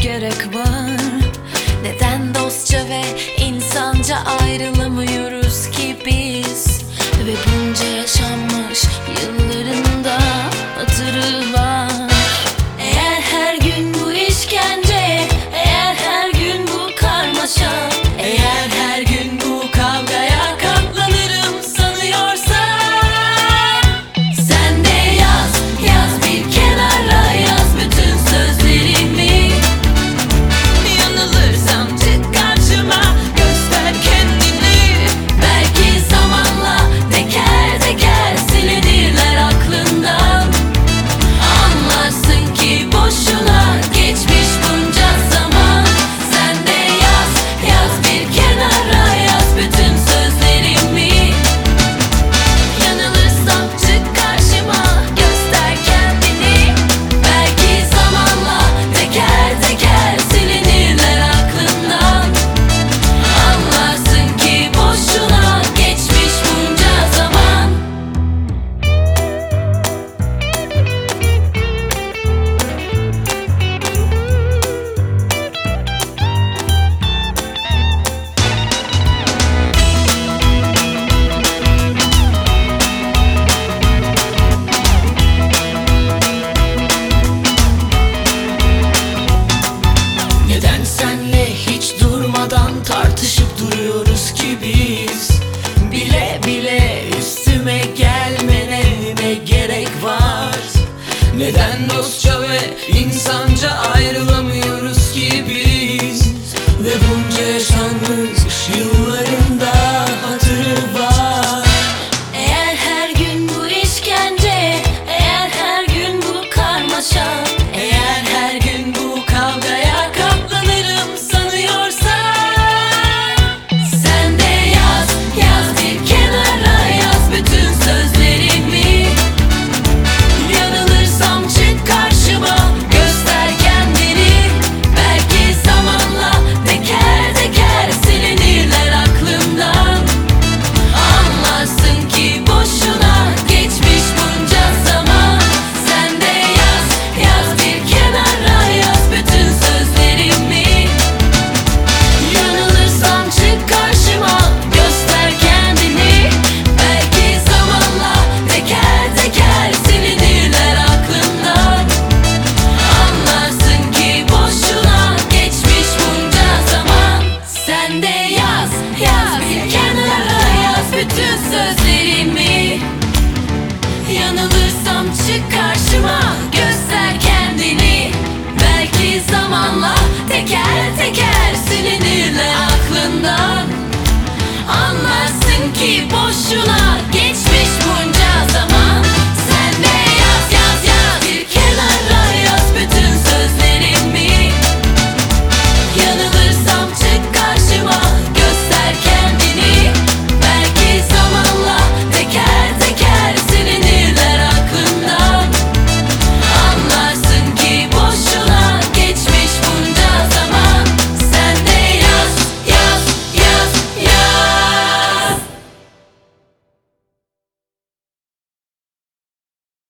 gerek tartışıp duruyoruz ki biz. Bile bile üstüme gelmene ne gerek var? Neden dostça ve insanca ayrılamıyor?